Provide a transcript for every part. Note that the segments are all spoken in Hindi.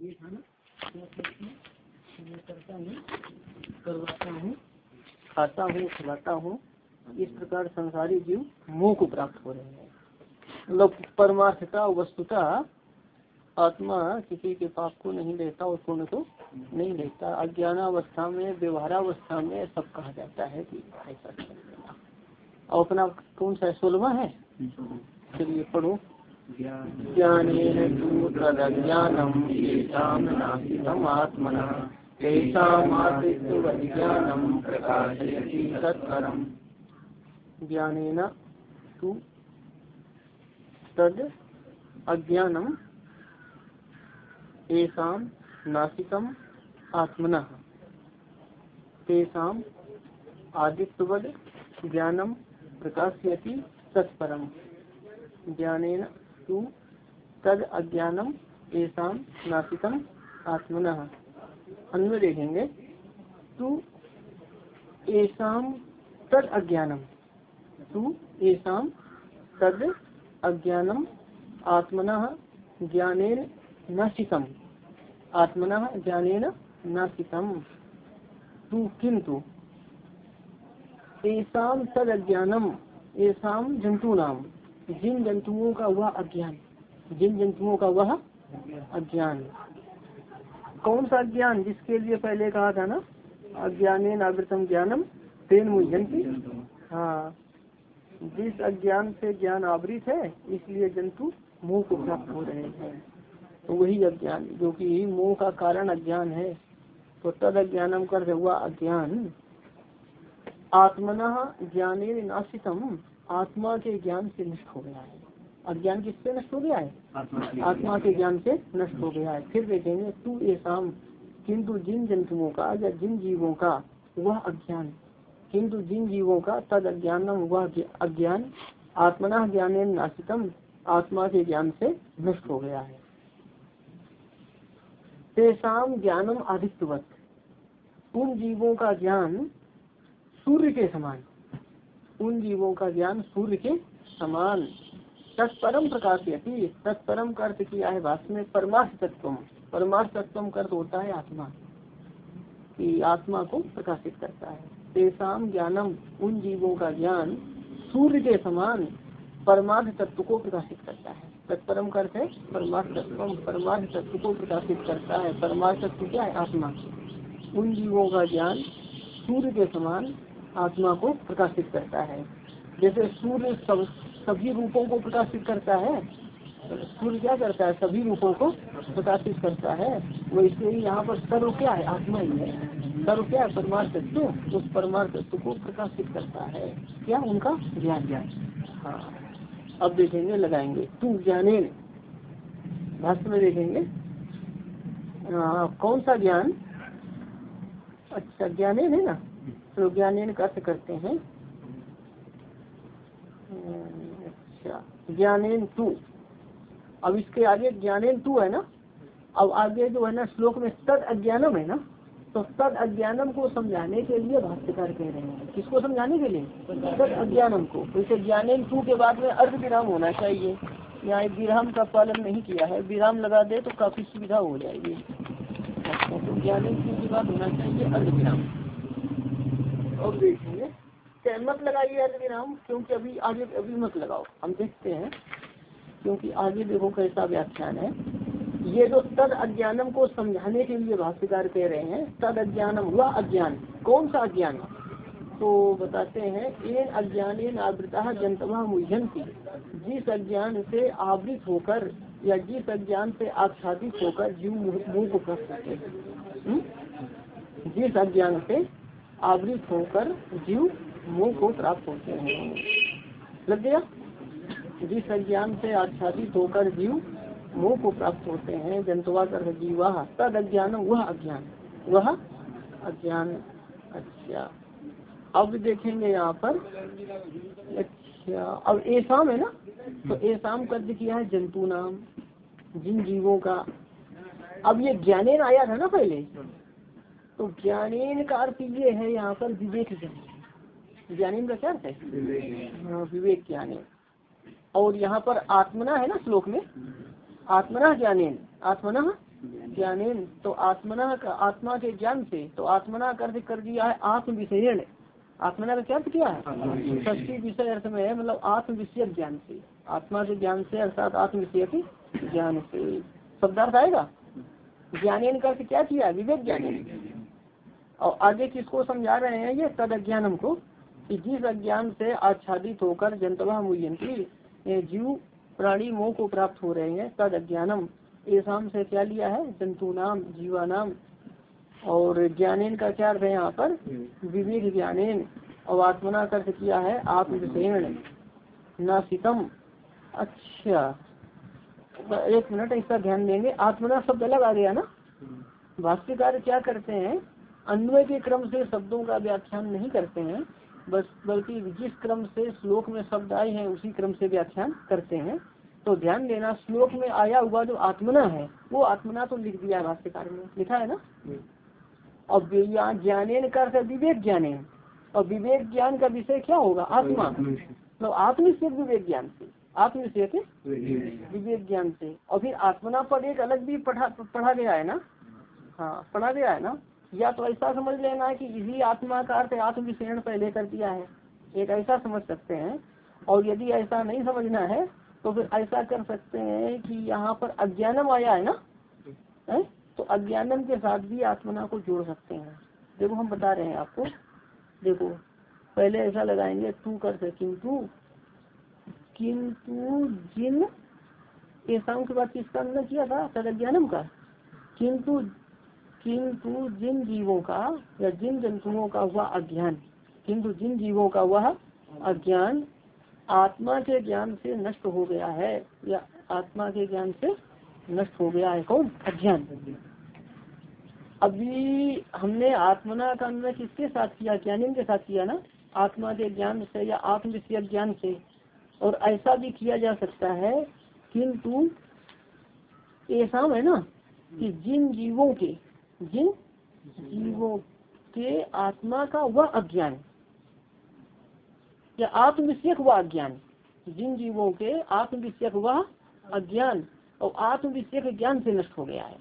ये था ना मैं करता हूँ करवाता हूँ खाता हूँ खिलाता हूँ। इस प्रकार संसारी जीव मुँह को प्राप्त हो रहे हैं। मतलब परमार्थता वस्तुता आत्मा किसी के पाप को नहीं लेता और पुण्य को नहीं लेता। अज्ञानावस्था में व्यवहारावस्था में सब कहा जाता है कि ऐसा और अपना कौन सा सोलवा है? चलिए पढ़ो। ज्ञान तदज्ञानम आत्मन ज्ञानम प्रकाशयति तत्परम ज्ञानेन तु तद अज्ञानम एसाम नासिकम आत्मन। तेषाम आदित्यवद ज्ञानम प्रकाशयति तत्परम ज्ञानेन तु तद अज्ञानम एसाम नासिकम आत्मन। अन्य देखेंगे। तू एसाम तद अज्ञानम। तू एसाम तद अज्ञानम आत्मन ज्ञानेन नाशिकम आत्मन ज्ञानेन नाशिकम तू किंतु एसाम तद अज्ञानम एसाम जंतु नाम जिन जंतुओं का वह अज्ञान, जिन जंतुओं का वह अज्ञान। कौन सा ज्ञान जिसके लिए पहले कहा था ना? अज्ञाने नावृतम ज्ञानम तेन मुझंती हाँ। जिस अज्ञान से ज्ञान आवृत है, इसलिए जंतु मुँह को प्राप्त हो रहे हैं। तो वही अज्ञान, जो कि मोह का कारण अज्ञान है। तो तद अज्ञानम कर हुआ अज्ञान। आत्मना ज्ञाने नाशितम। आत्मा के ज्ञान से नष्ट हो गया है। अज्ञान किससे नष्ट हो गया है? आत्मा के ज्ञान से। नष्ट हो गया है। फिर देखेंगे तू ऐसाम किंतु जिन जंतुओं का या जिन जीवों का वह अज्ञान। किंतु जिन जीवों का तद अज्ञानम वह अज्ञान आत्मना ज्ञान नाशितम आत्मा के ज्ञान से नष्ट हो गया है। तेसाम ज्ञानम आदित्यवत उन जीवों का ज्ञान सूर्य के समान। उन जीवों का ज्ञान सूर्य के समान। तत्परम प्रकाशयति, तत्परम का अर्थ किया है में परमार्थ तत्व परमार्थ तत्व का होता है आत्मा, कि आत्मा को प्रकाशित करता है। तेसाम ज्ञानम, उन जीवों का ज्ञान सूर्य के समान परमार्थ तत्व को प्रकाशित करता है। तत्परम का अर्थ है परमार्थ तत्व परमार्थ तत्व को प्रकाशित करता है। परमार्थ तत्व क्या है? आत्मा। उन जीवों का ज्ञान सूर्य के समान आत्मा को प्रकाशित करता है। जैसे सूर्य सब सभी रूपों को प्रकाशित करता है सूर्य क्या करता है? सभी रूपों को प्रकाशित करता है। वैसे ही यहाँ पर सर्व क्या है? आत्मा ही है। सर्व क्या है? परमार्थ तत्व उस परमार्थ तत्व को प्रकाशित करता है। क्या? उनका ज्ञान ज्ञान। हाँ। अब देखेंगे लगाएँगे। तू ज्ञाने। भाष्य में देखेंगे। आ, कौन सा ज्ञान? अच्छा ज्ञाने है ना? तो ज्ञानेन का करते हैं। अच्छा ज्ञानेन तू। अब इसके आगे ज्ञानेन तू है ना? अब आगे जो है ना, श्लोक में तद अज्ञानम है ना? तो तद अज्ञानम को समझाने के लिए भाष्यकार कह रहे हैं। किसको समझाने के लिए? तद अज्ञानम को। जैसे ज्ञानेन तू के बाद में अर्ध विराम होना चाहिए। यहाँ विराम का पालन नहीं किया है। विराम लगा दे तो काफ़ी सुविधा हो जाएगी। अच्छा तो ज्ञानेन तू के बाद होना चाहिए अर्ध विराम। और देखिए मत लगाइए अर्ध विराम क्योंकि अभी आगे, अभी मत लगाओ। हम देखते हैं, क्योंकि आगे देखो कैसा व्याख्यान है। ये जो तद अज्ञानम को समझाने के लिए भाष्यकार कह रहे हैं, तद अज्ञानम हुआ अज्ञान। कौन सा अज्ञान? तो बताते हैं इन अज्ञान आवृता जनतवा मुझंती जिस अज्ञान से आवृत होकर, या जिस अज्ञान से आच्छादित होकर जीव मुँह को प्रश्न करते जिस अज्ञान से आवृत होकर जीव मुँह को प्राप्त होते हैं। लग गया? जिस अज्ञान से आच्छादित होकर जीव मुँह को प्राप्त होते हैं। जंतुआ कर जीवा तद अज्ञान वह अज्ञान। वह अज्ञान। अच्छा। अब देखेंगे यहाँ पर। अच्छा। अब एसाम है ना? तो एसाम का किया है जंतु नाम जिन जीवों का। अब ये ज्ञाने आया था ना पहले? तो ज्ञानेन का अर्थ ये है यहाँ पर विवेक ज्ञान ज्ञानेन का क्या अर्थ है? हाँ विवेक ज्ञाने और यहाँ पर आत्मना है ना श्लोक में? आत्मना ज्ञानेन। आत्मना ज्ञानेन। तो आत्मना का आत्मा के ज्ञान से तो आत्मना का अर्थ कर दिया है आत्म विषय आत्मना का क्या अर्थ क्या है? षष्ठी विषय अर्थ में है मतलब आत्म विषय ज्ञान से। आत्मा के ज्ञान से अर्थात आत्म विषय के ज्ञान से। शब्दार्थ आएगा? ज्ञानेन का अर्थ क्या किया? विवेक ज्ञान और आगे किसको समझा रहे हैं ये तद अज्ञान को कि जिस अज्ञान से आच्छादित होकर जनतवा मुयंती जीव प्राणी मोह को प्राप्त हो रहे हैं तद अज्ञानम ऐसा से क्या लिया है? जंतु नाम जीवा नाम और ज्ञानेन का क्या अर्थ है यहाँ पर? विवेक ज्ञानेन। और आत्मना का अर्थ किया है आत्मविषेण नासितम। अच्छा। एक मिनट इसका ध्यान देंगे। आत्मना शब्द अलग आ गया ना भाष्यकार क्या करते हैं? अन्वय के क्रम से शब्दों का व्याख्यान नहीं करते हैं बस बल्कि जिस क्रम से श्लोक में शब्द आए हैं उसी क्रम से व्याख्यान करते हैं। तो ध्यान देना श्लोक में आया हुआ जो आत्मना है वो आत्मना तो लिख दिया भाष्यकार में लिखा है ना? और यहाँ ज्ञान कर विवेक ज्ञान और विवेक ज्ञान का विषय क्या होगा? आत्मा। तो आत्मनिश्चित विवेक ज्ञान से। आत्मनिश्चित विवेक ज्ञान से। और फिर आत्मना पर एक अलग भी पढ़ा पढ़ा गया है ना? हाँ पढ़ा गया है ना? या तो ऐसा समझ लेना है कि इसी आत्मा का अर्थ विषयण पहले कर दिया है। एक ऐसा समझ सकते हैं। और यदि ऐसा नहीं समझना है तो फिर ऐसा कर सकते हैं कि यहाँ पर अज्ञानम आया है ना? है? तो अज्ञानम के साथ भी आत्मना को जोड़ सकते हैं। देखो, हम बता रहे हैं आपको। देखो, पहले ऐसा लगाएँगे, तू कर से किंतु किंतु जिन ऐसा के बाद किसका अंदर किया था? तद अज्ञानम का। किंतु किंतु जिन जीवों का, या जिन जंतुओं का हुआ अज्ञान। किंतु जिन जीवों का वह अज्ञान, आत्मा के ज्ञान से नष्ट हो गया है, या आत्मा के ज्ञान से नष्ट हो गया है कौन? अज्ञान। अभी हमने आत्मना का अन्वय किसके साथ किया? ज्ञानी के साथ किया ना? आत्मा के ज्ञान से या आत्म विषय ज्ञान से। और ऐसा भी किया जा सकता है, किंतु ऐसा है ना, कि जिन जीवों के जिन जीवों के आत्मा का वह अज्ञान या आत्मविषयक वह अज्ञान जिन जीवों के आत्मविषयक वह अज्ञान और आत्मविषयक ज्ञान से नष्ट हो गया है।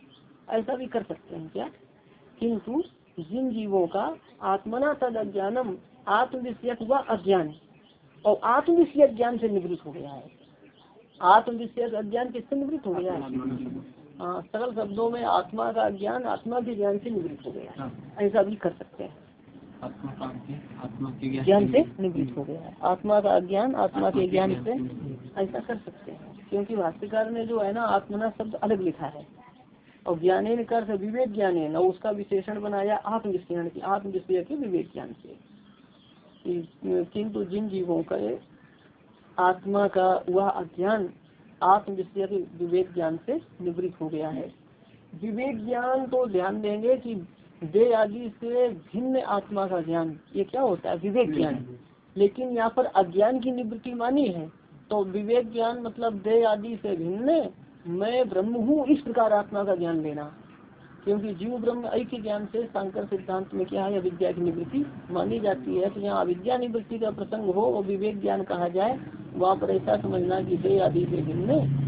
ऐसा भी कर सकते हैं क्या? किंतु जिन जीवों का आत्मना तद अज्ञानम, आत्मविषयक व अज्ञान और आत्मविषयक ज्ञान से निवृत्त हो गया है। आत्मविषयक अज्ञान किससे निवृत्त हो गया है? हाँ सरल शब्दों में आत्मा का ज्ञान आत्मा के ज्ञान से निवृत्त हो गया हाँ। ऐसा भी कर सकते हैं। आत्मा ज्ञान से निवृत्त हो गया आत्मा का ज्ञान आत्मा के ज्ञान से ऐसा कर सकते हैं। क्योंकि भाष्यकार ने जो है ना आत्मना शब्द अलग लिखा है। और ज्ञान कर विवेक ज्ञान है उसका विशेषण बनाया आत्मविश्लेषण की आत्मविषय के विवेक ज्ञान से। किंतु जिन जीवों का आत्मा का वह अज्ञान आत्म विषय विवेक ज्ञान से निवृत्त हो गया है। विवेक ज्ञान तो ध्यान देंगे कि दे आदि से भिन्न आत्मा का ज्ञान, ये क्या होता है? विवेक ज्ञान। लेकिन यहाँ पर अज्ञान की निवृत्ति मानी है तो विवेक ज्ञान मतलब दे आदि से भिन्न, मैं ब्रह्म हूँ, इस प्रकार आत्मा का ज्ञान लेना। क्योंकि जीव ब्रह्म ऐक्य ज्ञान से शंकर सिद्धांत में क्या है, अविद्या की निवृत्ति मानी जाती है। तो यहाँ अविद्या निवृत्ति का प्रसंग हो और विवेक ज्ञान कहा जाए, वहाँ पर ऐसा समझना कि दे आदि से भिन्न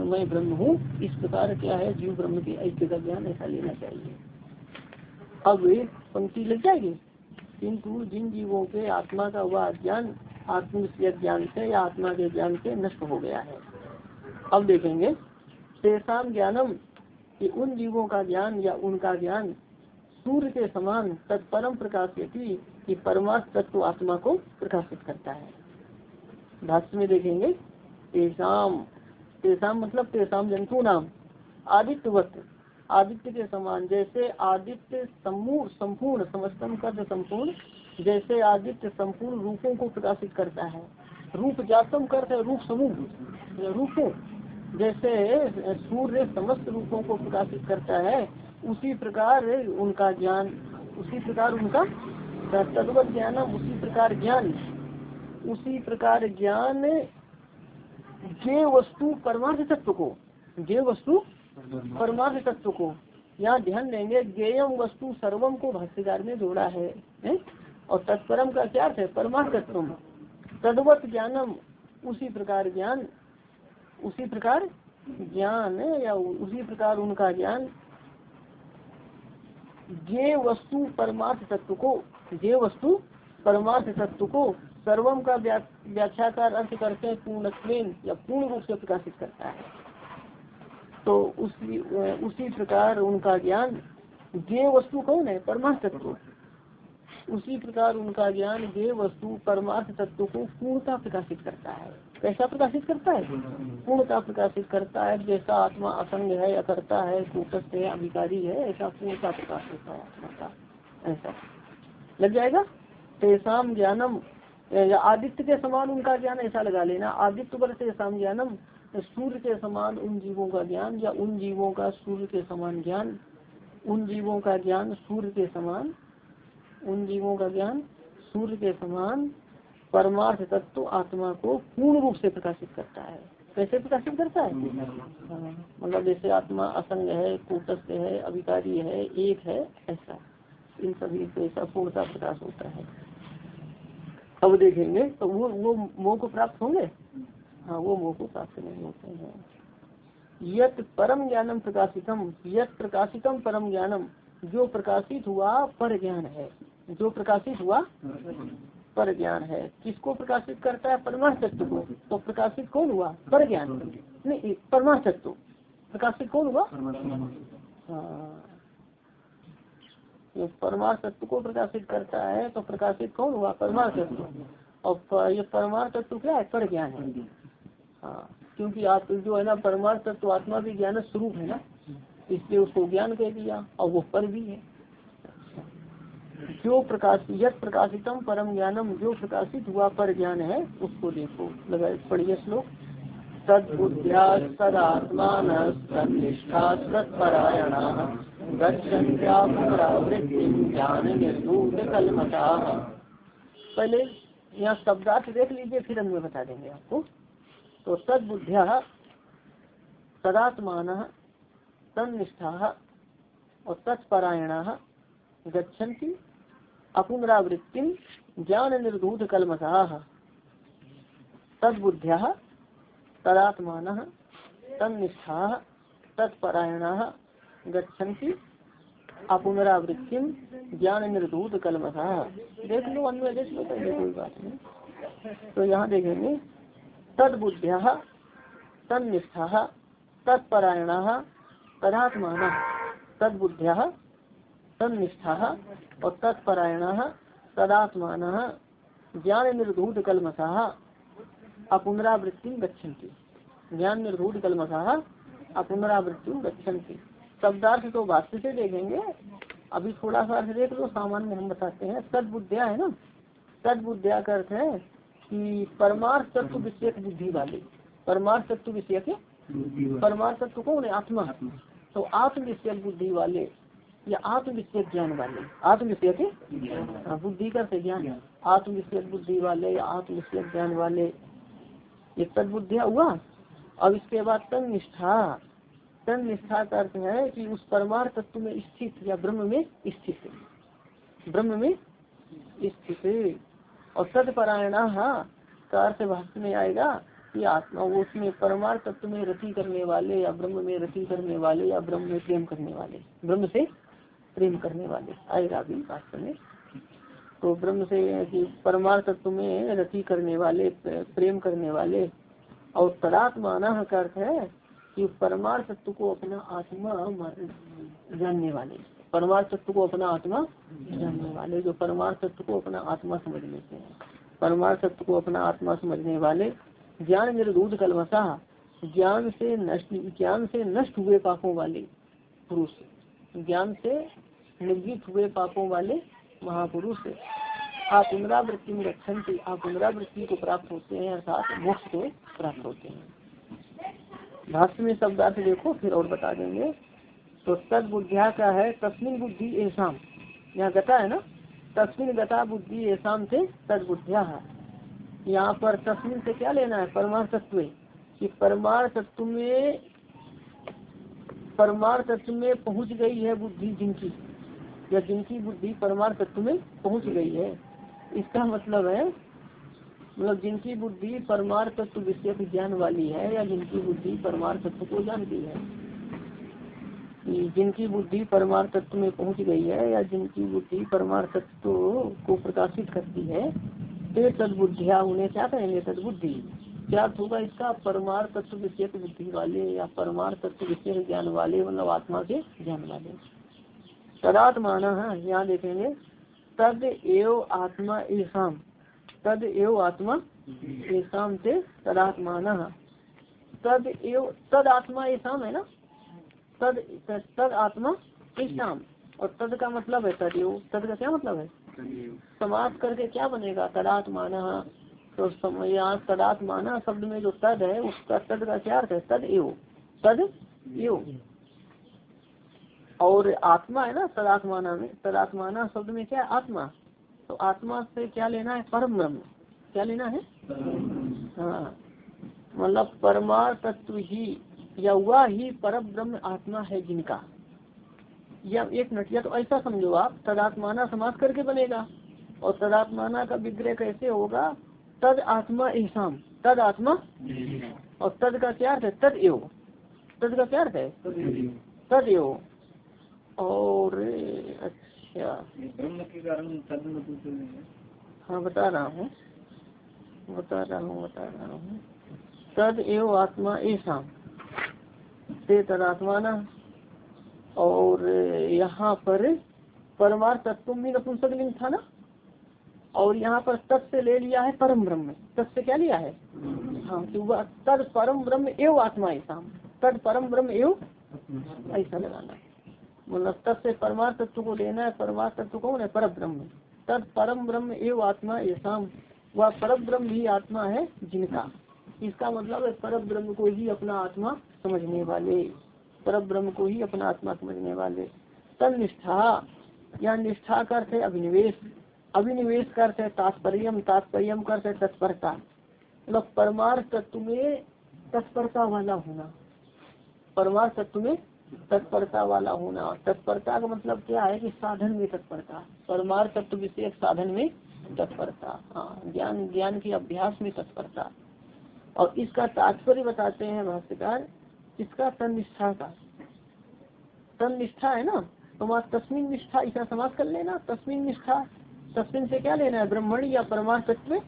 मैं ब्रह्म हूँ, इस प्रकार क्या है, जीव ब्रह्म के ऐक्य का ज्ञान ऐसा लेना चाहिए। अब पंक्ति लग जाएगी। किंतु जिन जीवों के आत्मा का हुआ ज्ञान आत्म ज्ञान से या आत्मा के ज्ञान से नष्ट हो गया है। अब देखेंगे शेषाम ज्ञानम कि उन जीवों का ज्ञान या उनका ज्ञान सूर्य के समान तत्परम प्रकाश की परमात्म तत्व आत्मा को प्रकाशित करता है। भाष्य में देखेंगे तेसाम तेसाम मतलब तेसाम जंतु नाम आदित्यवत, आदित्य के समान, जैसे आदित्य समूह संपूर्ण, समस्तम कर संपूर्ण, जैसे आदित्य संपूर्ण रूपों को प्रकाशित करता है। रूप जातम करते रूप समूह। रूपों जैसे सूर्य समस्त रूपों को प्रकाशित करता है उसी प्रकार उनका ज्ञान उसी प्रकार उनका तत्व ज्ञानम उसी प्रकार ज्ञान। उसी प्रकार ज्ञान जे वस्तु परमार्थ तत्व को जे वस्तु परमार्थ तत्व को। यहाँ ध्यान देंगे गेयम वस्तु सर्वम को भाष्यकार में जोड़ा है, है? और तत्परम का क्या है? परमार्थ तत्व तदवत ज्ञानम उसी प्रकार ज्ञान। उसी प्रकार ज्ञान या उसी प्रकार उनका ज्ञान। जे वस्तु परमार्थ तत्व को जे वस्तु परमार्थ तत्व को सर्वम का व्याख्याकार अर्थ करते हैं पूर्ण या पूर्ण रूप से प्रकाशित करता है। तो उसी उसी प्रकार उनका ज्ञान जे वस्तु कौन है? परमार्थ तत्व। उसी प्रकार उनका ज्ञान जे वस्तु परमार्थ तत्व को पूर्णता प्रकाशित करता है। कैसा प्रकाशित करता है? पूर्णता प्रकाशित करता है, जैसा आत्मा असंग है, अकर्ता है, कूटस्थ है अधिकारी है, ऐसा पूर्णता प्रकाश होता है आत्मा का। ऐसा। लग जाएगा? तेसाम ज्ञानम, या आदित्य के समान उनका ज्ञान, ऐसा लगा लेना। आदित्य पर तेसाम ज्ञानम, सूर्य के समान उन जीवों का ज्ञान, या उन जीवों का सूर्य के समान ज्ञान, उन जीवों का ज्ञान सूर्य के समान, उन जीवों का ज्ञान सूर्य के समान परमार्थ तत्व आत्मा को पूर्ण रूप से प्रकाशित करता है। कैसे प्रकाशित करता है? मतलब जैसे आत्मा असंग है, कूटस्थ है अभिकारी है, एक है, ऐसा। इन सभी से ऐसा पूर्णता प्रकाश होता है। अब देखेंगे तो वो वो मोह को प्राप्त होंगे? हाँ वो मोह को प्राप्त नहीं होते हैं। यत परम ज्ञानम प्रकाशितम, यत प्रकाशितम परम ज्ञानम। जो प्रकाशित हुआ, पर ज्ञान है। जो प्रकाशित हुआ पर ज्ञान है। किसको प्रकाशित करता है? परमार्थ तत्व को। तो प्रकाशित कौन हुआ? पर ज्ञान नहीं परमार्थ तत्व प्रकाशित कौन हुआ? हाँ। ये परमार्थ तत्व को प्रकाशित करता है तो प्रकाशित कौन हुआ? परमार्थ तत्व और ये परमार्थ तत्व क्या है? पर ज्ञान है। हाँ। क्योंकि आप जो है ना परमार्थ तत्व आत्मा भी ज्ञान स्वरूप है ना, इसलिए उसको ज्ञान कह दिया, और वो पर भी है। जो प्रकाश यद प्रकाशितम परम ज्ञानम, जो प्रकाशित हुआ पर ज्ञान है, उसको देखो। लगा पढ़िए श्लोक। सदबुद्ध्या सदात्मान सदनिष्ठा सत्परायण पहले यहाँ शब्दार्थ देख लीजिए, फिर हमें बता देंगे आपको। तो सदबुद्धिया सदात्मान तनिष्ठा और तत्परायण गच्छन्ति अपुनरावृत्ति ज्ञान निर्धूत कलमसा तदबुद्ध्या, तदात्मान तनिष्ठा तत्परायण गच्छन्ति अपुनरावृत्ति ज्ञान निर्धूत कलमसा देख लो अन्य देख लो पहले कोई बात नहीं। तो यहाँ देखेंगे तद बुद्धिया तनिष्ठा तत्परायण तदात्मा तद तनिष्ठा और तत्परायण तदात्मा ज्ञान निर्धूत कलमसा अपुनरावृत्ति गच्छन्ति। ज्ञान निर्धूत कलमसा अपुनरावृत्ति गच्छन्ति। शब्दार्थ तो भाष्य से देखेंगे अभी थोड़ा सा अर्थ देख लो सामान्य हम बताते हैं। सदबुद्धिया है ना? सदबुद्धिया का अर्थ है कि परमार्थ तत्व विषय बुद्धि वाले। परमार्थ तत्व विषय के परमार्थ तत्व कौन है? आत्मा। तो आत्म विषय बुद्धि वाले। या आत्म विषय ज्ञान वाले। आत्म विषय के? हाँ, बुद्धि का से ज्ञान आत्म विषय बुद्धि वाले या आत्म विषय ज्ञान वाले। ये सदबुद्धिया हुआ। अब इसके बाद तन निष्ठा तन निष्ठा का अर्थ है कि उस परमार तत्व में स्थित या ब्रह्म में स्थित। ब्रह्म में स्थित। और सदपरायण का अर्थ भाषण में आएगा कि आत्मा वो उसमें परमार तत्व में रति करने वाले या ब्रह्म में रति करने वाले या ब्रह्म में प्रेम करने वाले। ब्रह्म से प्रेम करने वाले आएगा अभी वास्तव में। तो ब्रह्म से परमार्थ तत्व में रति करने वाले प्रेम करने वाले और तदात्मान का अर्थ है कि परमार्थ तत्व को अपना आत्मा जानने वाले। परमार्थ तत्व को अपना आत्मा जानने वाले, जो परमार्थ तत्व को अपना आत्मा समझ लेते हैं। परमार्थ तत्व को अपना आत्मा समझने वाले, ज्ञान निर्दूध कलमसा, ज्ञान से नष्ट, ज्ञान से नष्ट हुए पापों वाले पुरुष। ज्ञान से निर्जित हुए पापों वाले महापुरुष आप पुनरावृत्ति में रक्षण आप पुनरावृत्ति को प्राप्त होते हैं, अर्थात मोक्ष को प्राप्त होते हैं। भाष्य में शब्दार्थ देखो, फिर और बता देंगे। तो तद बुद्धिया का है, तस्मिन बुद्धि ऐसा यहाँ गता है ना? तस्मिन गता बुद्धि ऐसा से तद बुद्धिया है यहाँ पर तस्मिन से क्या लेना है? परमार्थ तत्व कि परमार्थ तत्व में परमार्थ तत्व में पहुँच गई है बुद्धि जिनकी। या जिनकी बुद्धि परमार्थ तत्व में पहुँच गई है। इसका मतलब है मतलब जिनकी बुद्धि परमार्थ तत्व विषय ज्ञान वाली है या जिनकी बुद्धि परमार्थ तत्व को जानती है। जिनकी बुद्धि परमार्थ तत्व में पहुँच गई है या जिनकी बुद्धि परमार्थ तत्व को प्रकाशित करती है ते तदबुद्धिया, उन्हें क्या कहेंगे? तदबुद्धि। क्या होगा इसका? परमार तत्व विषय बुद्धि वाले या परमार तत्व विषय ज्ञान वाले मतलब आत्मा के ज्ञान वाले। तदात्मान यहाँ देखेंगे तद एव आत्मा ईशाम तद एव आत्मा ईशाम से तदात्मान। तद एव तद आत्मा ईशाम है ना? तद तद आत्मा ईशाम और तद का मतलब है तद एव। तद का क्या मतलब है? समाप्त करके क्या बनेगा? तदात्मान। तो यहाँ तदात्माना शब्द में जो तद है उसका तद का क्या अर्थ है? तद एव। तद एव। और आत्मा है ना तदात्माना में। तदात्माना शब्द में क्या आत्मा। तो आत्मा से क्या लेना है? परम ब्रह्म। क्या लेना है? हाँ। मतलब परमार तत्व ही या वह ही परम ब्रह्म आत्मा है जिनका। या एक मिनट, या तो ऐसा समझो आप तदात्माना समाज करके बनेगा। और तदात्माना का विग्रह कैसे होगा? तद आत्मा ईशाम तद आत्मा और तद का क्या अर्थ है? तद एव। तद का क्या अर्थ है? तद एव। और अच्छा। ब्रह्म के कारण हाँ। बता रहा हूँ। बता रहा हूँ बता रहा हूँ। तद एव आत्मा ईशाम से तदात्माना और यहाँ पर परमार्थ तत्व भी नपुंसक लिंग था ना? और यहाँ पर तत् से ले लिया है परम ब्रह्म। तत् से क्या लिया है? हाँ तो तद परम ब्रह्म एव आत्मा ऐसा तद परम ब्रह्म एव ऐसा लगाना है। मतलब तत् से परमार्थ तत्व को लेना है, परमार्थ तत्व कौन है पर ब्रह्म। तद परम ब्रह्म एव आत्मा ऐसा वह पर ब्रह्म ही आत्मा है जिनका। इसका मतलब है पर ब्रह्म को ही अपना आत्मा समझने वाले। पर ब्रह्म को ही अपना आत्मा समझने वाले। तन निष्ठा। या निष्ठा का अर्थ है अभिनिवेश। अभिनिवेश का अर्थ है तात्पर्य तात्पर्य का अर्थ है, तत्परता। मतलब परमार्थ तत्व में तत्परता वाला होना। परमार्थ तत्व में तत्परता वाला होना। तत्परता का मतलब क्या है कि साधन में तत्परता। परमार्थ तत्व विशेष साधन में तत्परता। हाँ ज्ञान ज्ञान के अभ्यास में तत्परता। और इसका तात्पर्य बताते हैं भाष्यकार इसका तन निष्ठा का। तन निष्ठा है ना? तो तस्मिन निष्ठा इसका समाज कर लेना। तस्मिन निष्ठा तस्मिन से क्या लेना है? ब्रह्मण या परमार्थ तत्व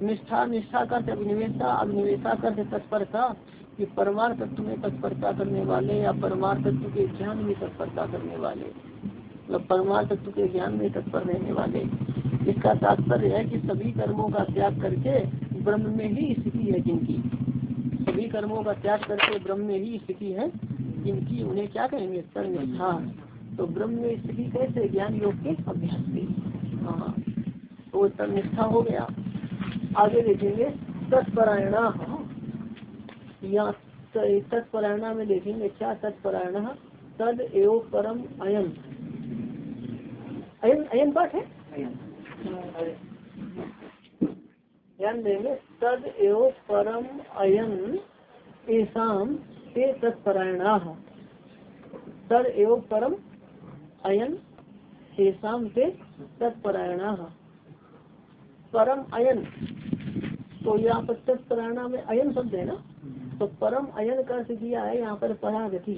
निष्ठा निष्ठा कर अभिनिवेशा अभिनिवेशा कर तत्परता, कि परमार्थ तत्व में तत्परता करने वाले या परमार्थ तत्व के ज्ञान में तत्परता करने वाले। मतलब परमार्थ तत्व के ज्ञान में तत्पर रहने वाले। इसका तात्पर्य है कि सभी कर्मों का त्याग करके ब्रह्म में ही स्थिति है जिनकी। सभी कर्मों का त्याग करके ब्रह्म में ही स्थिति है जिनकी। उन्हें क्या कहेंगे? सर्वनिष्ठा तो ब्रह्म में स्थिति कैसे? ज्ञान योग के अभ्यास से हाँ तो निष्ठा हो गया। आगे देखेंगे, तत्परायण। यहाँ तत्परायणा में देखेंगे क्या तत्परायण, तद एव परम अयन अयन अयन पाठ है? ध्यान देंगे, तद एव परम अयन ऐसाम ते तत्परायण। तद एव परम अयन शेषाम से तत्परायण। परम अयन तो यहाँ पर तत्परायणा में अयन शब्द है ना? तो परम अयन का अर्थ किया है, यहाँ पर परागति।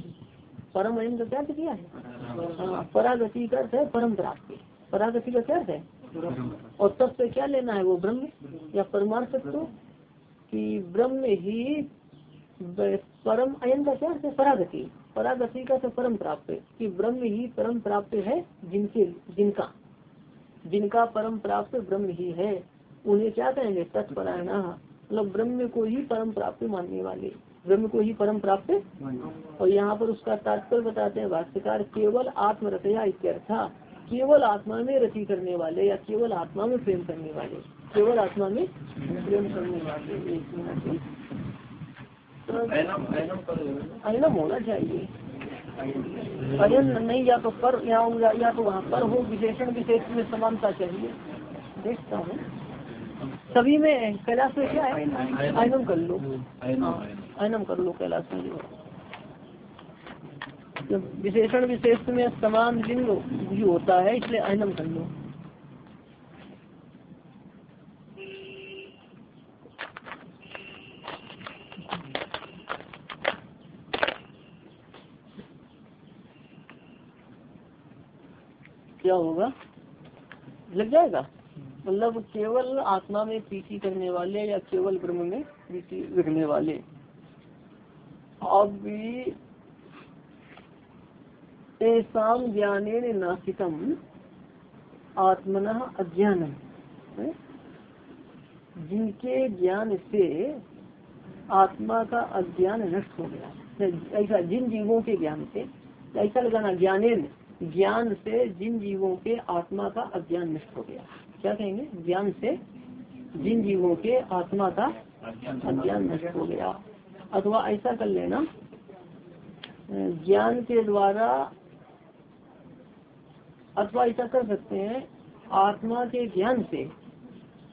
परम अयन का क्या किया है? हाँ परागति का अर्थ है परम प्राप्ति। परागति का क्या अर्थ है? और तब से क्या लेना है वो ब्रह्म? या परमार्थ तो कि ब्रह्म ही परम अयन का क्या अर्थ है? परागति। परागति का तो परम प्राप्त कि ब्रह्म ही परम प्राप्त है जिनके, जिनका। जिनका परम प्राप्त ब्रह्म ही है, उन्हें क्या कहेंगे? तत्परायण। मतलब ब्रह्म को ही परम प्राप्त मानने वाले। ब्रह्म को ही परम प्राप्त और यहाँ पर उसका तात्पर्य बताते हैं भाष्यकार, केवल आत्मरतया इत्यर्था। केवल आत्मा में रति करने वाले या केवल आत्मा में प्रेम करने वाले? केवल आत्मा में प्रेम करने वाले अयनम होना चाहिए। अयन नहीं या तो पर या, या तो वहाँ पर हो विशेषण विशेष में समानता चाहिए। देखता हूँ। सभी में कैलाश में क्या है? आयनम कर लो। आयनम कर लो कैलाश में जो। विशेषण विशेष में समान लिंग भी होता है इसलिए आयनम कर लो। क्या होगा? लग जाएगा। मतलब केवल आत्मा में प्रीति करने वाले या केवल ब्रह्म में प्रीति रखने वाले? अब ऐसा ज्ञाने नासिकम आत्मन अज्ञानम। जिनके ज्ञान से आत्मा का अज्ञान नष्ट हो गया। ऐसा जिन जीवों के ज्ञान से, ऐसा लगाना ज्ञाने ज्ञान से जिन जीवों के आत्मा का अज्ञान नष्ट हो गया। क्या कहेंगे? ज्ञान से जिन जीवों के आत्मा का अज्ञान नष्ट हो गया। अथवा ऐसा कर लेना, ज्ञान के द्वारा अथवा ऐसा कर सकते हैं, आत्मा के ज्ञान से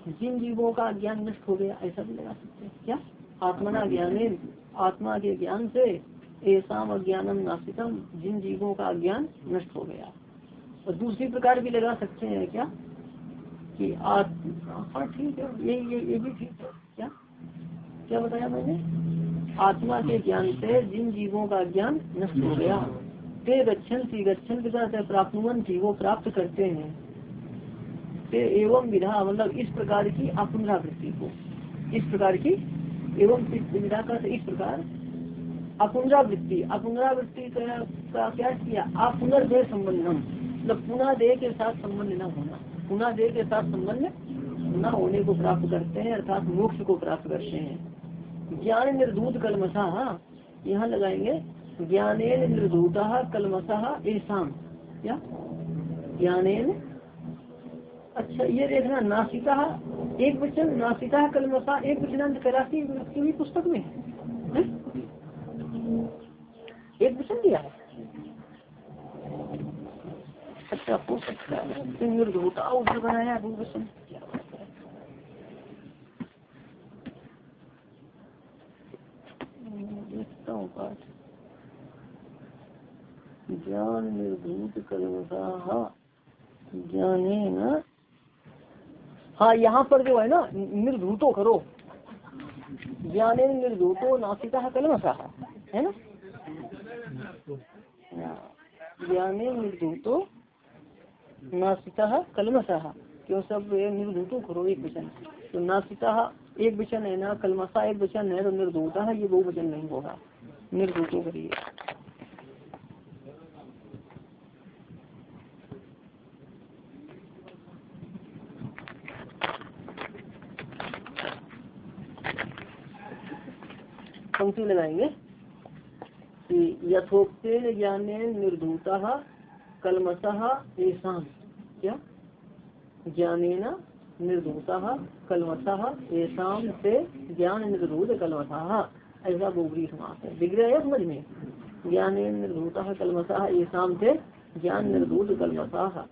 जिन जीवों का ज्ञान नष्ट हो गया, ऐसा भी लगा सकते हैं। क्या? आत्मना ज्ञान आत्मा के ज्ञान से ऐसा अज्ञानम नास्तिकम जिन जीवों का ज्ञान नष्ट हो गया। और दूसरी प्रकार भी लगा सकते हैं क्या? कि हाँ ठीक है, ये ये ये भी ठीक है। क्या? क्या बताया मैंने? आत्मा के ज्ञान से जिन जीवों का ज्ञान नष्ट हो गया। ते गच्छन सी गच्छन के प्राप्त वो प्राप्त करते हैं। ते एवं विधा मतलब इस प्रकार की अपुनरावृत्ति को। इस प्रकार की एवं विधा का इस प्रकार अपुनरावृत्ति अपुनरावृत्ति का क्या किया? अपुनर्दय संबंधम मतलब पुनः देह के साथ संबंध न होना। पुनः देह के साथ संबंध न होने को प्राप्त करते हैं, अर्थात मोक्ष को प्राप्त करते हैं। ज्ञान निर्धूत कलमसा, यहाँ लगाएँगे, ज्ञानेन निर्धूता कलमसा ऐसा क्या? ज्ञानेन। अच्छा ये देखना, नासिका एक वचन, नासिका कलमसा एक वचन कैलाशी की पुस्तक में है एक वचन दिया। है अच्छा हो है निर्धूता बनाया है देखता हूँ पाठ ज्ञान निर्धूत कलमसा ज्ञाने न। हाँ यहाँ पर जो है ना निर्धूतो करो। ज्ञाने निर्धूतो नासिका कलमसा है ना? ज्ञाने निर्धूतो नासिका कलमसा क्यों सब निर्धूतो करो एक वचन। तो नासिका एक वचन है ना कलमसा एक वचन है तो निर्धूता है, ये दो वचन नहीं होगा। निर्धूतो करिए। पंक्ति लगाएँगे। यथोक्तेन ज्ञाने निर्धूता कलमसः ऐसा क्या? ज्ञानेन निर्धूता कलमसः ऐसा से ज्ञान निर्धूत कलमसः ऐसा बोगरी समास है। विग्रह है समझ में? ज्ञान निर्धूता कलमसः ऐसा से ज्ञान निर्धूत कलमसः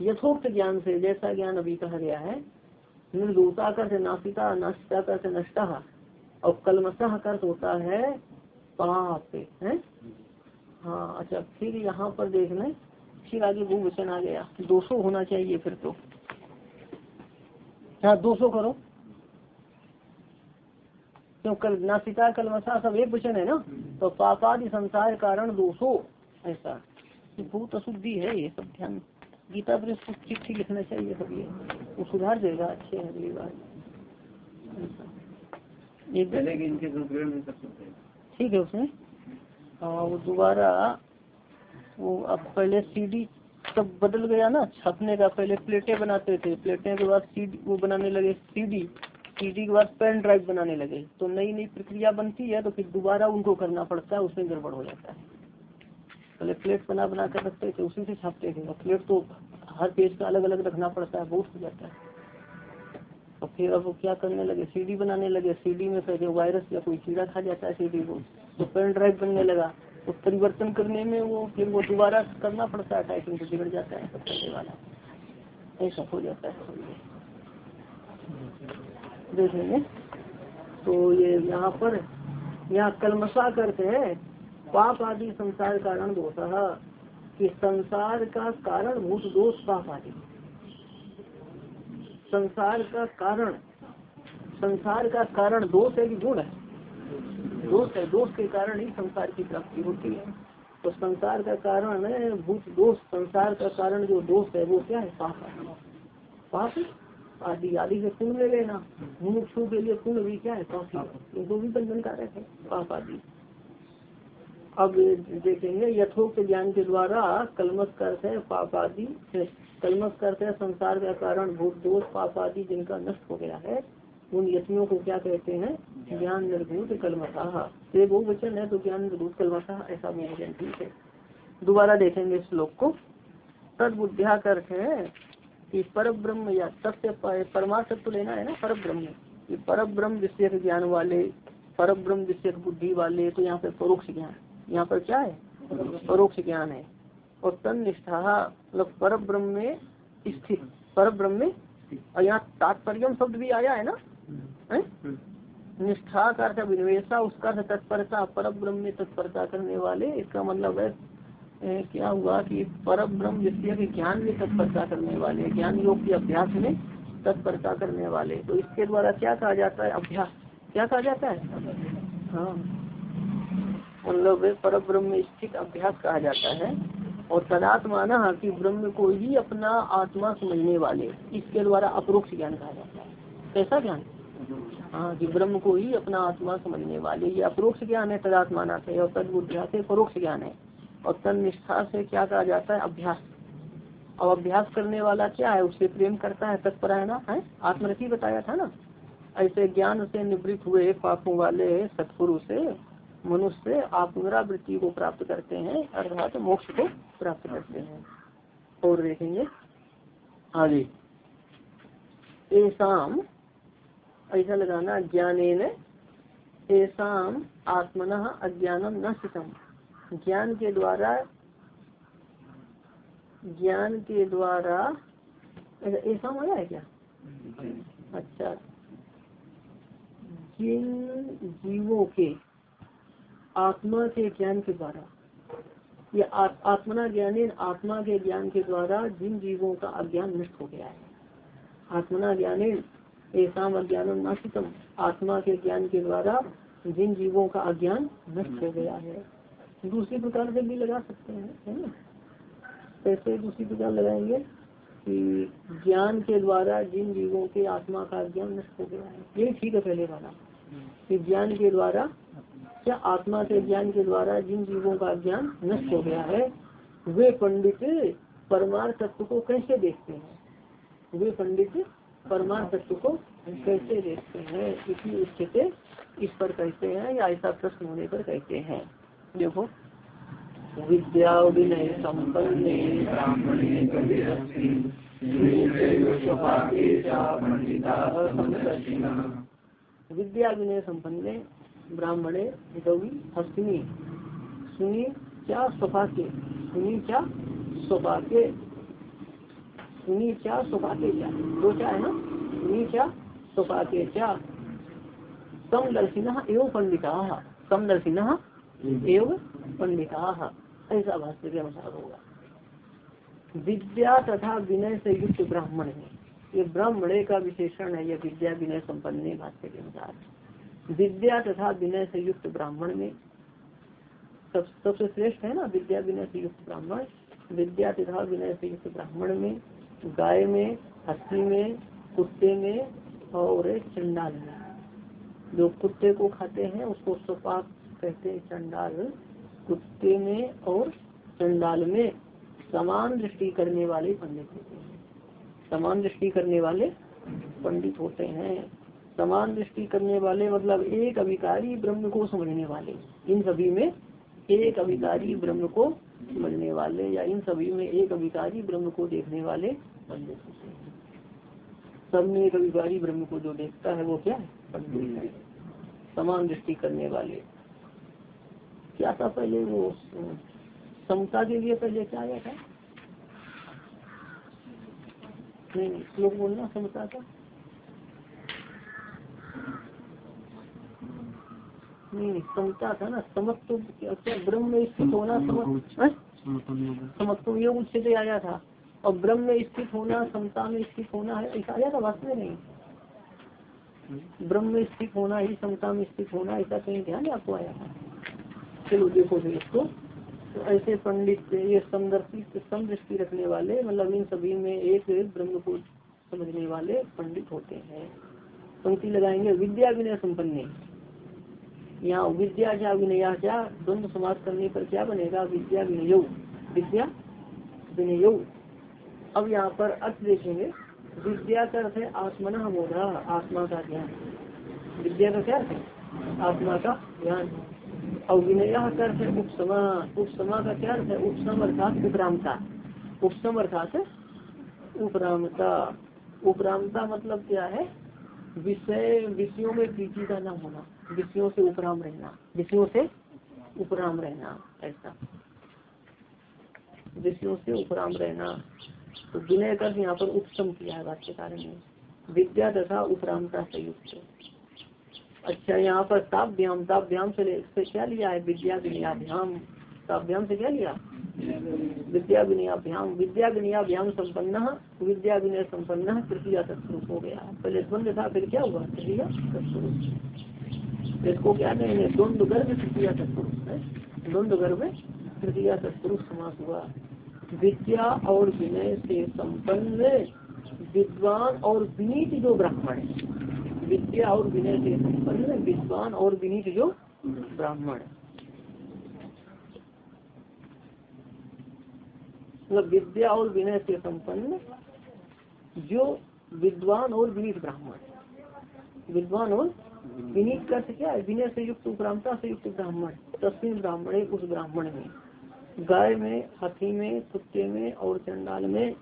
यथोक्त ज्ञान से जैसा ज्ञान अभी कहा गया है, निर्धूता कर नासिका नाशिता कर से नष्टा, और कलमसह कर्त होता है पाप है। हाँ अच्छा फिर यहाँ पर देखना फिर आगे वो वचन आ गया दो सौ होना चाहिए फिर तो। हाँ दो सौ करो। क्यों, कल नासिका, कलमसा सब एक वचन है ना? तो पापादि संसार कारण दो सौ, ऐसा। बहुत अशुद्धि है, ये सब ध्यान। गीता पर चिट्ठी लिखना चाहिए सब ये। वो सुधार देगा, अच्छे अगली बार। ठीक है उसमें वो दोबारा, वो अब पहले सीडी सब बदल गया ना, छपने का पहले प्लेटें बनाते थे। प्लेटें के बाद सीडी वो बनाने लगे सीडी सीडी के बाद पेन ड्राइव बनाने लगे। तो नई नई प्रक्रिया बनती है तो फिर दोबारा उनको करना पड़ता है, उसमें गड़बड़ हो जाता है। पहले प्लेट बना बना कर रखते थे, उसी से छापते थे। प्लेट तो हर पेज का अलग अलग रखना पड़ता है, बहुत हो जाता है। और फिर अब वो क्या करने लगे? सीडी बनाने लगे। सीडी में फिर वायरस या कोई कीड़ा खा जाता है सीडी को तो पेन ड्राइव बनने लगा। तो परिवर्तन करने में वो, फिर वो दोबारा करना पड़ता है टाइपिंग तो बिगड़ जाता है सब करने वाला। ऐसा हो जाता है। देखेंगे। तो ये यहाँ पर, यहाँ कलमसा करते हैं, पाप आदि संसार कारण दोष कि संसार का कारण भूत दोष पाप आदि। संसार का कारण, संसार का कारण दोष है कि गुण है? दोष है, दोष के कारण ही संसार की प्राप्ति होती है। तो संसार का कारण है, भूत दोष, संसार का कारण जो दोष है, वो क्या है? पाप पाप आदि आदि से पुण्य ले लेना। मुमुक्षु के लिए पुण्य भी क्या है? पाप वो भी बंधन कारक है, पाप आदि। अब देखेंगे यथोक्त ज्ञान के द्वारा कलमत करते है, पाप आदि कलमत करते है, संसार का कारण भूत दोष, पाप आदि जिनका नष्ट हो गया है, उन यत्नियों को क्या कहते हैं? ज्ञान निर्भूत कलमता ये बहु वचन है तो ज्ञान निर्भूत कलमता ऐसा बहुवचन ठीक है। दोबारा देखेंगे श्लोक को। तद बुद्धिया है कि पर ब्रह्म या सत्य परमात्म तो लेना है ना पर ब्रह्म कि पर ब्रह्म विषय ज्ञान वाले पर ब्रह्म विषय बुद्धि वाले तो यहाँ पे परोक्ष ज्ञान। यहाँ पर क्या है? परोक्ष ज्ञान है। और तन निष्ठा मतलब पर ब्रह्म में स्थित। पर ब्रह्म में और यहाँ तात्पर्य शब्द भी आया है ना? निष्ठा का अर्थ विनिवेशा उसका अर्थ तत्परता पर ब्रह्म में तत्परता करने वाले। इसका मतलब है ए, क्या हुआ कि पर ब्रह्म विषय के ज्ञान में तत्परता करने वाले ज्ञान योग के अभ्यास में तत्परता करने वाले। तो इसके द्वारा क्या कहा जाता है? अभ्यास। क्या कहा जाता है? हाँ। मतलब पर ब्रह्म स्थित अभ्यास कहा जाता है। और तदात्माना कि ब्रह्म को ही अपना आत्मा समझने वाले, इसके द्वारा अपरोक्ष ज्ञान कहा जाता है। कैसा ज्ञान? हाँ कि ब्रह्म को ही अपना आत्मा समझने वाले, ये अपरोक्ष ज्ञान है तदात्माना से और तद बुद्धिया से परोक्ष ज्ञान है। और तन निष्ठा से क्या कहा जाता है? अभ्यास। और अभ्यास करने वाला क्या है? उससे प्रेम करता है, तत्पर है ना? आत्मरथी बताया था ना? ऐसे ज्ञान से निवृत्त हुए पापों वाले सत्पुरुष मनुष्य आत्मरावृत्ति को प्राप्त करते हैं अर्थात मोक्ष को प्राप्त करते हैं। और देखेंगे आगे। ऐसाम ऐसा लगाना ज्ञान ऐसाम आत्मन अज्ञानम न सितम ज्ञान के द्वारा ज्ञान के द्वारा ऐसा आया है क्या? अच्छा। जिन जीवों के आत्मा के ज्ञान के द्वारा। या आत्मना ज्ञान आत्मा के ज्ञान के द्वारा जिन जीवों का अज्ञान नष्ट हो गया है। आत्मना ज्ञान ऐसा अज्ञान नाशितम। आत्मा के ज्ञान के द्वारा जिन जीवों का अज्ञान नष्ट हो गया है। दूसरी प्रकार से भी लगा सकते हैं, है ना? कैसे दूसरी प्रकार लगाएँगे कि ज्ञान के द्वारा जिन जीवों के आत्मा का ज्ञान नष्ट हो गया है। ये ठीक है पहले वाला। कि ज्ञान के द्वारा क्या आत्मा के ज्ञान के द्वारा जिन जीवों का ज्ञान नष्ट हो गया है, वे पंडित परमार्थ तत्व को कैसे देखते हैं? वे पंडित परमार्थ तत्व को कैसे देखते हैं? इसी स्थिति इस पर कहते हैं या ऐसा प्रश्न होने पर कहते हैं। देखो। विद्या विनय संपन्ने विद्या विनय संपन्ने ब्राह्मणे गौरी हस्तिनी। सुनी क्या के? सुनी क्या के? सुनी क्या के क्या? दो क्या है ना? सुनी क्या के क्या? समदर्शिना एवं पंडिता। समदर्शिना एवं पंडिता। ऐसा भाष्य के अनुसार होगा। विद्या तथा विनय से युक्त ब्राह्मण है। ये ब्राह्मणे का विशेषण है यह विद्या विनय संपन्न भाष्य के अनुसार। विद्या तथा विनय से युक्त ब्राह्मण में। सब, सबसे श्रेष्ठ है ना विद्या विनय से युक्त ब्राह्मण? विद्या तथा विनय से युक्त ब्राह्मण में, गाय में, हस्ती में, कुत्ते में और चंडाल में। जो कुत्ते को खाते हैं, उसको सुपाक कहते हैं चंडाल। कुत्ते में और चंडाल में समान दृष्टि करने वाले पंडित होते हैं। समान दृष्टि करने वाले पंडित होते हैं। समान दृष्टि करने वाले मतलब एक अभिकारी ब्रह्म को समझने वाले। इन सभी में एक अभिकारी ब्रह्म को समझने वाले या इन सभी में एक अभिकारी ब्रह्म को देखने वाले सब में एक अभिकारी ब्रह्म को जो देखता है, वो क्या है? समान दृष्टि करने वाले। क्या था पहले वो? समता के लिए पहले क्या आया था? नहीं नहीं श्लोक बोलना समता का नहीं समता था ना समत्व क्या ब्रह्म में स्थित होना समत्व योग उच्च आया था। और ब्रह्म में स्थित होना समता में स्थित होना है ऐसा आया था वास्तव में नहीं। ब्रह्म में स्थित होना ही समता में स्थित होना ऐसा कहीं ध्यान आपको आया था। चलो देखो फिर इसको। तो ऐसे पंडित ये समदर्शी समदृष्टि रखने वाले मतलब इन सभी में एक ब्रह्म को समझने वाले पंडित होते हैं। पंक्ति लगाएँगे विद्या विनय संपन्न। यहाँ विद्या क्या विनया क्या द्वंद्व समाज करने पर क्या बनेगा? विद्या विनय। विद्या विनय। अब यहाँ पर अर्थ देखेंगे। विद्या का अर्थ है आत्मन बोधा आत्मा का ज्ञान। विद्या का क्या अर्थ है? आत्मा का ज्ञान। और विनय का अर्थ है उपसमा। उपसमा का क्या अर्थ है? उपसम अर्थात उपरामता। उपसम अर्थात उपरामता। उपरामता मतलब क्या है? विषय, विषयों में प्रीति का न होना। विषयों से उपराम रहना विषयों से उपराम रहना ऐसा। विषयों से उपराम रहना। तो विनय कर यहाँ पर उपसम किया है भाष्यकार ने विद्या तथा उपरामता संयुक्त। अच्छा यहाँ पर ताभ्याम ताभ्याम से, से क्या लिया है? विद्या विनयाभ्याम। ताभ्याम से क्या लिया? विद्या विनयाभ्याम। विद्या विनयाभ्याम संपन्न विद्या विनय संपन्न तृतीया तत्पुरुष हो गया। पहले द्वंद था फिर क्या हुआ? तृतीया तत्पुरुष इसको क्या कहेंगे? द्वंद गर्भ तृतीया तत्पुरुष है द्वंद गर्भ तृतीया तत्पुरुष समास हुआ। विद्या और विनय से संपन्न विद्वान और विनीत जो ब्राह्मण है। विद्या और विनय से संपन्न विद्वान और विनीत जो ब्राह्मण मतलब विद्या और विनय से संपन्न जो विद्वान और विनीत ब्राह्मण विद्वान और विनीत का क्या है विनय से युक्त उपरामता से युक्त ब्राह्मण तस्वीर ब्राह्मण उस ब्राह्मण में। गाय में, हाथी में, कुत्ते में और चंडाल में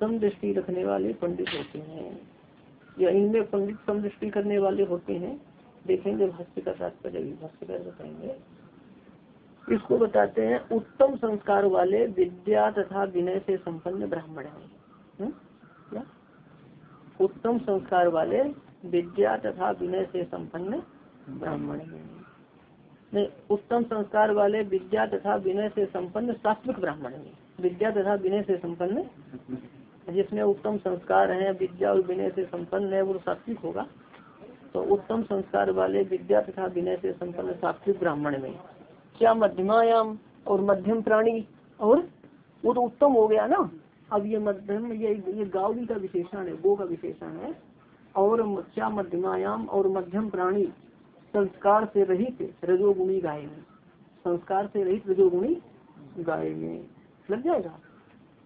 समदृष्टि रखने वाले पंडित होते हैं। या इनमें पंडित समदृष्टि करने वाले होते हैं। देखेंगे भाष्य का तात्पर्य भाष्यकर बताएँगे। इसको बताते हैं, उत्तम संस्कार वाले विद्या तथा विनय से संपन्न ब्राह्मण है। हम्म? उत्तम संस्कार वाले विद्या तथा विनय से संपन्न ब्राह्मण है। उत्तम संस्कार वाले विद्या तथा विनय से संपन्न सात्विक ब्राह्मण है। विद्या तथा विनय से संपन्न? जिसमें उत्तम संस्कार है, विद्या और विनय से संपन्न है, वो सात्विक होगा। तो उत्तम संस्कार वाले विद्या तथा विनय से संपन्न सात्विक ब्राह्मण में क्या मध्यमायाम और मध्यम प्राणी और वो तो उत्तम हो गया ना? अब ये मध्यम, ये ये गावली का विशेषण है गो का विशेषण है। और क्या मध्यमायाम और मध्यम प्राणी संस्कार से रहित रजोगुणी गाय में। संस्कार से रहित रजोगुणी गाय में। लग जाएगा?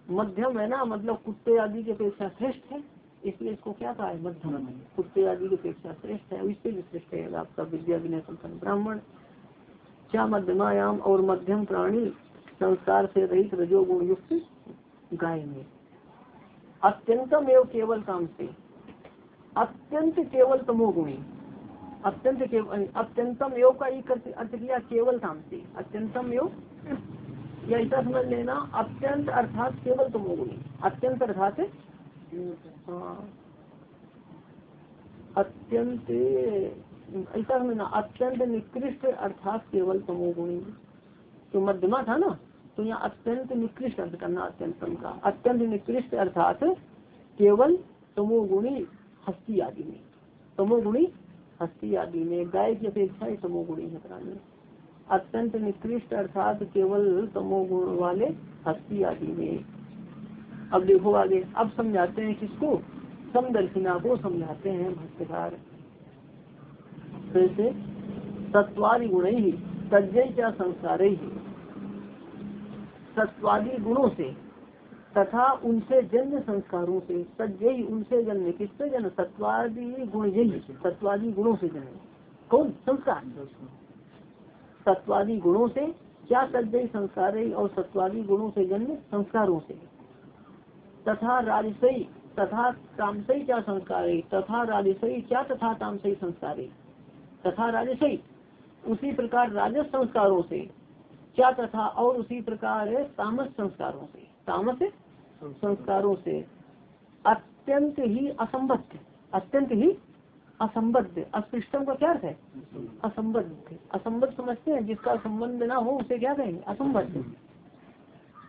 मध्यम है ना मतलब कुत्ते आदि की अपेक्षा श्रेष्ठ है। इसलिए इसको क्या कहा है? मध्यम। कुत्ते आदि की अपेक्षा श्रेष्ठ है इससे भी श्रेष्ठ है। आपका विद्या विनय संपन्न ब्राह्मण। क्या मध्यमायाम और मध्यम प्राणी संस्कार से रहित रजोगुण युक्त गाय में। अत्यंतम एवं केवल काम से। अत्यंत केवल तमोगुणी, अत्यंत केवल अत्यंतम योग का एक अर्थ किया, केवल काम से अत्यंतम योग या ऐसा समझ लेना, अत्यंत अर्थात केवल तमोगुणी, अत्यंत अर्थात। अत्यंत ऐसा समझना अत्यंत निकृष्ट अर्थात केवल तमोगुणी तो मध्यमा था ना तो यहाँ अत्यंत निकृष्ट अर्थ करना अत्यंतम का, अत्यंत निकृष्ट अर्थात केवल तमोगुणी हस्ती आदि में। तमोगुणी हस्ती आदि में। गाय की अपेक्षा ही तमोगुणी है प्राणी। अत्यंत निकृष्ट अर्थात केवल तमोगुण वाले हस्ती आदि में। अब देखो आगे। अब समझाते हैं किसको? समदर्शिना को समझाते हैं भक्तकार जैसे तत्वादि गुण ही तजय क्या संस्कार ही तत्वादि गुणों से तथा उनसे जन्म संस्कारों से सज्जय उनसे जन्म किससे जन्म सत्वादि गुण यही सत्वादि गुणों से जन्म कौन? संस्कार। सत्वादि गुणों से क्या सज्जय संस्कार और सत्वादि गुणों से जन्म संस्कारों से। तथा राजसई, तथा तामसई क्या संस्कार तथा राजसई क्या तथा तामसई संस्कार तथा राजसई, उसी प्रकार राजस संस्कारों से। क्या तथा और उसी प्रकार तामस संस्कारों से। तामस संस्कारों से अत्यंत ही असंबद्ध, अत्यंत ही असंबद्ध। अस्पृष्टम का क्या अर्थ है? असंबद्ध। असंबद्ध समझते हैं, जिसका संबंध ना हो उसे क्या कहेंगे? असंबद्ध।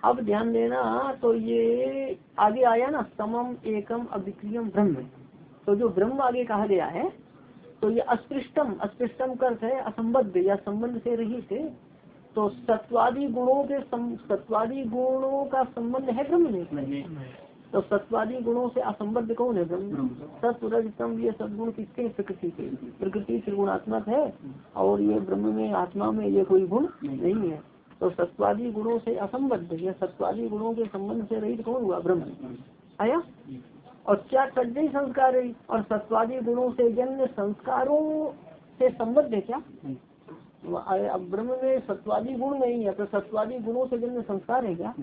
अब ध्यान देना तो ये आगे आया ना, समम एकम अभिक्रियम ब्रह्म। तो जो ब्रह्म आगे कहा गया है तो ये अस्पृष्टम अस्पृष्टम का अर्थ है असंबद्ध या संबंध से रही थे तो सत्वादी गुणों के सत्वादी गुणों का संबंध है ब्रह्म में? तो सत्वादी गुणों से असंबद्ध कौन है ब्रह्म? सत्वरजतम ये सदगुण किसके? प्रकृति के। प्रकृति त्रिगुणात्मक है और ये ब्रह्म में आत्मा में ये कोई गुण नहीं। है। तो सत्वादी गुणों से असंबद्ध या सत्वादी गुणों के संबंध से रहित कौन हुआ? ब्रह्म। आया? और क्या तज्जय संस्कार और सत्वादी गुणों से जन्म संस्कारों से संबद्ध है क्या? अब ब्रह्म में सत्वादी गुण नहीं है तो सत्वादी गुणों से जन्म संस्कार है क्या?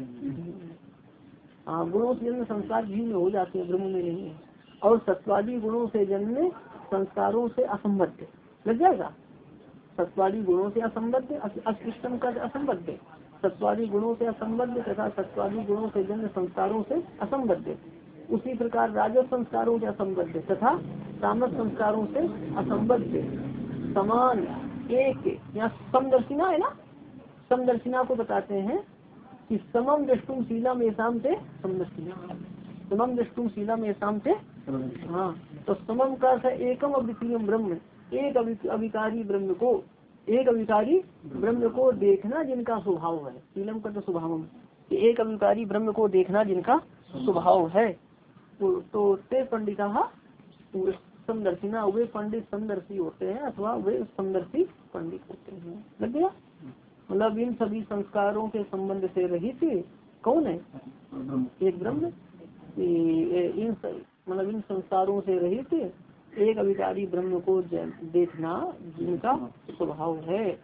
हाँ गुणों से जन्म संस्कार भी में हो जाते हैं, ब्रह्म में नहीं है। और सत्वादी गुणों से जन्म संस्कारों से असंबद्ध लग जाएगा? सत्वादी गुणों से असंबद्ध अस्पृष्टम का असंबद्ध सत्वादी गुणों से असंबद्ध तथा सत्वादी गुणों से जन्म संस्कारों से असंबद्ध उसी प्रकार राजस संस्कारों से असंबद्ध तथा तामस संस्कारों से असंबद्ध समान एक यहाँ समदर्शिना है ना? समदर्शिना को बताते हैं कि समम दृष्टुम शीला में शाम से समदर्शिना। समम दृष्टुम शीला में शाम से हाँ तो समम का अर्थ एकम अद्वितीय ब्रह्म। एक अविकारी ब्रह्म को एक अविकारी ब्रह्म को देखना जिनका स्वभाव है। शीलम का तो स्वभाव एक अविकारी ब्रह्म को देखना जिनका स्वभाव है। तो, तो ते पंडिता समदर्शिना वे पंडित समदर्शी होते हैं अथवा वे समदर्शी पंडित होते हैं। लग गया? मतलब इन सभी संस्कारों के संबंध से रहित कौन है? एक ब्रह्म। इन मतलब इन संस्कारों से रहित एक अविकारी ब्रह्म को देखना जिनका स्वभाव है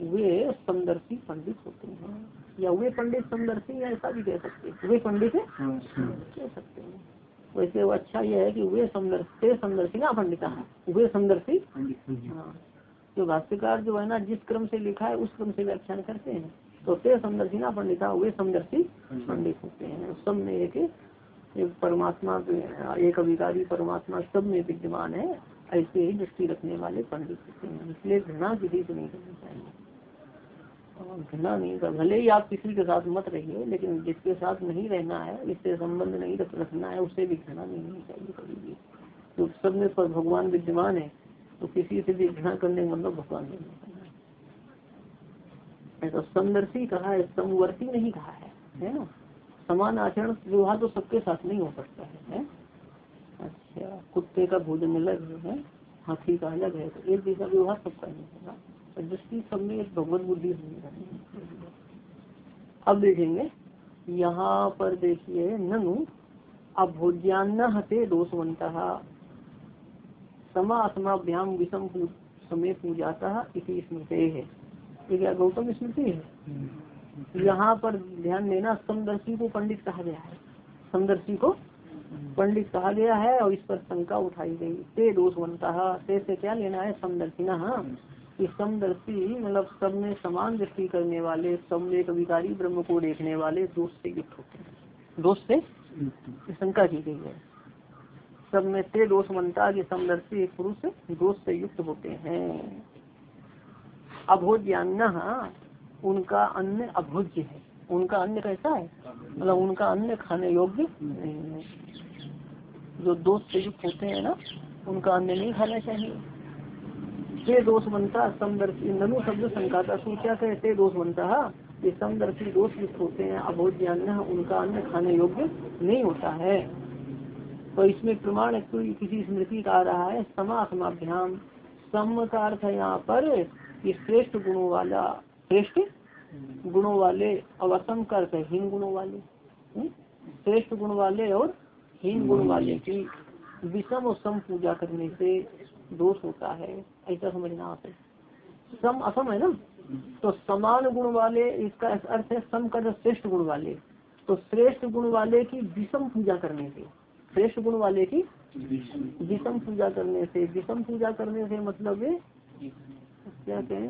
वे समदर्शी पंडित होते हैं। या वे पंडित समदर्शी या ऐसा भी कह सकते हैं। वे पंडित कह सकते हैं। वैसे वो अच्छा यह है कि वे समदर्शी ना पंडिता वे समदर्शी हाँ जो। भाष्यकार जो है ना जिस क्रम से लिखा है उस क्रम से व्याख्यान करते हैं। तो ते समदर्शी ना पंडिता वे समदर्शी पंडित होते हैं। सब में एक एक परमात्मा एक अभिकारी परमात्मा सब में विद्यमान है ऐसे ही दृष्टि रखने वाले पंडित होते हैं। इसलिए घृणा किसी से नहीं करनी चाहिए। घृणा नहीं कर भले ही आप किसी के साथ मत रहिए लेकिन जिसके साथ नहीं रहना है इससे संबंध नहीं रखना है उससे भी घृणा नहीं होनी चाहिए कभी भी। तो सब में पर भगवान विद्यमान है तो किसी से भी घृणा करने का मतलब भगवान नहीं ऐसा समदर्शी कहा है समवर्ती नहीं कहा है है ना? समान आचरण व्यवहार तो सबके साथ नहीं हो सकता है, है? अच्छा कुत्ते का भोजन अलग है हाथी का अलग है तो एक जैसा व्यवहार सबका नहीं होगा। दृष्टि सब में भगवत बुद्धि अब देखेंगे, यहाँ पर देखिए, ननु अभोज्यान्न हते दोषवंत समात्माभ्याम विषम समय पूजाता इसी स्मृति है। ये क्या गौतम स्मृति है? यहाँ पर ध्यान देना, समदर्शी को पंडित कहा गया है। समदर्शी को पंडित कहा गया है और इस पर शंका उठाई गई। ते दोषवंता ते से क्या लेना है? समदर्शिना। हाँ कि समदर्शी मतलब सब में समान दृष्टि करने वाले सब में एक विकारी ब्रह्म को देखने वाले दोष से युक्त होते हैं। दोष से? शंका की गई है। सब में ते दोष मनता के समदर्शी पुरुष दोष से युक्त होते हैं। अभोज्यान्न, उनका अन्न अभोज्य है। उनका अन्न कैसा है? मतलब उनका अन्न खाने योग्य नहीं है। जो दोष से युक्त होते हैं ना, उनका अन्न नहीं खाना चाहिए। ते दोष बनता समदर्शी ननु शब्द शंका का सूचा कहते दोष बनता ये समदर्शी दोष युक्त होते हैं अबोध ज्ञान उनका अन्न खाने योग्य नहीं होता है। तो इसमें प्रमाण किसी स्मृति का आ रहा है समा समासमाभ्याम सम का अर्थ है यहाँ पर श्रेष्ठ गुणों वाला श्रेष्ठ गुणों वाले और असम का अर्थ है हीन गुणों वाले। हम्म? श्रेष्ठ गुण वाले और हीन गुण वाले। की विषम और सम पूजा करने से दोष होता है ऐसा समझना आप सम असम है ना? तो समान गुण वाले इसका अर्थ है सम का श्रेष्ठ गुण वाले। तो श्रेष्ठ गुण वाले की विषम पूजा करने से श्रेष्ठ गुण वाले की विषम पूजा। करने से विषम पूजा करने से मतलब क्या कहें?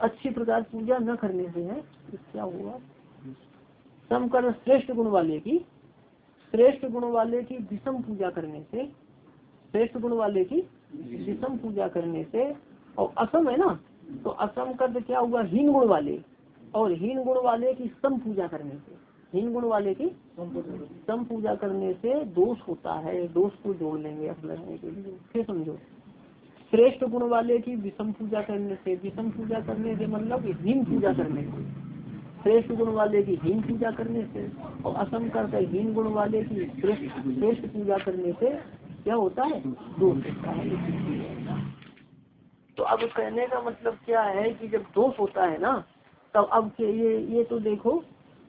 अच्छी प्रकार पूजा न करने से है क्या हुआ? सम कर श्रेष्ठ गुण वाले की श्रेष्ठ गुण वाले की विषम पूजा करने से श्रेष्ठ गुण वाले की विषम पूजा करने से और असम है ना तो असम का क्या हुआ हीन गुण वाले और हीन गुण वाले की सम पूजा करने से हीन गुण वाले की सम पूजा करने से। दोष होता है दोष को जोड़ लेंगे अब लगने के लिए। फिर समझो श्रेष्ठ गुण वाले की विषम पूजा करने से विषम पूजा करने से मतलब हीन पूजा करने से। श्रेष्ठ गुण वाले की हीन पूजा करने से और असम करते हीन गुण वाले की श्रेष्ठ श्रेष्ठ पूजा करने से क्या होता है? दोष होता है तो अब कहने का मतलब क्या है कि जब दोष होता है ना तब अब के ये ये तो देखो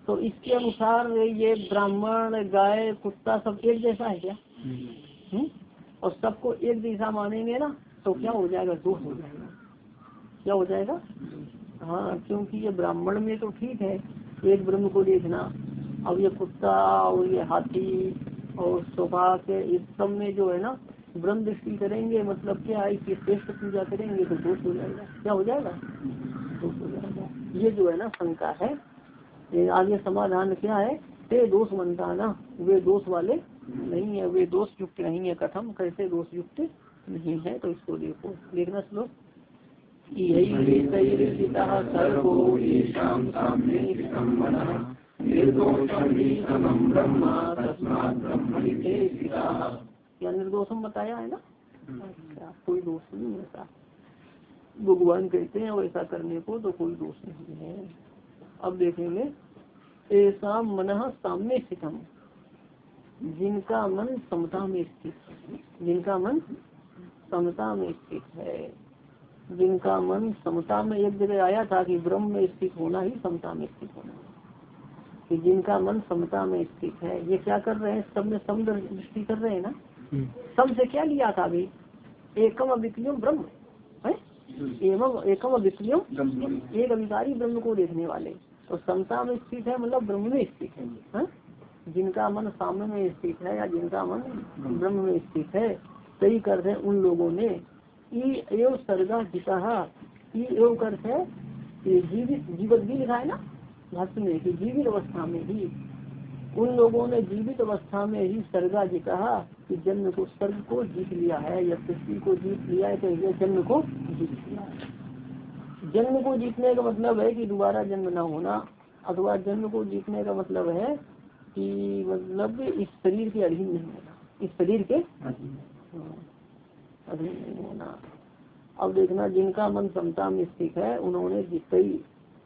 तो इसके अनुसार ये ब्राह्मण गाय कुत्ता सब एक जैसा है क्या? हम्म? और सबको एक जैसा मानेंगे ना तो क्या हो जाएगा? दोष हो जाएगा। क्या हो जाएगा? हाँ क्योंकि ये ब्राह्मण में तो ठीक है एक ब्रह्म को देखना। अब ये कुत्ता और ये हाथी और सौभाग इस सब में जो है ना, ब्रह्म दृष्टि करेंगे मतलब क्या है कि श्रेष्ठ पूजा करेंगे तो दोष हो जाएगा। क्या हो जाएगा? दोष हो जाएगा। ये जो है ना शंका है आगे समाधान क्या है? ते दोष बनता ना, वे दोष वाले नहीं है, वे दोष युक्त नहीं है कथम, कैसे दोष युक्त नहीं है? तो इसको देखो। देखना श्लोक। क्या निर्दोषम बताया है ना? कोई दोष नहीं ऐसा। भगवान कहते हैं वैसा करने को तो कोई दोष नहीं है। अब देखेंगे ऐसा मन सामने स्थितम। जिनका मन समता में स्थित जिनका मन समता में स्थित है। जिनका मन समता में एक जगह आया था कि ब्रह्म में स्थित होना ही समता में स्थित होना। कि जिनका मन समता में स्थित है ये क्या कर रहे हैं? सब में सम दृष्टि कर रहे हैं ना? सम से क्या लिया था अभी? एकम अविक्लियम ब्रह्म है? एवं एकम अविक्लियम एक अभिकारी ब्रह्म को देखने वाले। तो समता में स्थित है मतलब ब्रह्म में स्थित है, है? जिनका मन सामने में स्थित है या जिनका मन ब्रह्म में स्थित है सही कर रहे उन लोगों ने। एवं सर्गा जिता एवं अर्थ है जीवित जीवित भी लिखा है ना? भक्त में कि जीवित अवस्था में ही। उन लोगों ने जीवित अवस्था में ही सर्गा जी कहा कि जन्म को सर्ग को जीत लिया है, या पृथ्वी को जीत लिया है तो यह जन्म को जीत लिया जन्म को जीतने का मतलब है कि दोबारा जन्म न होना, अथवा जन्म को जीतने का मतलब है कि मतलब इस शरीर के अधीन नहीं होना, इस शरीर के अधीन नहीं होना। अब देखना, जिनका मन समता में स्थित है, उन्होंने कई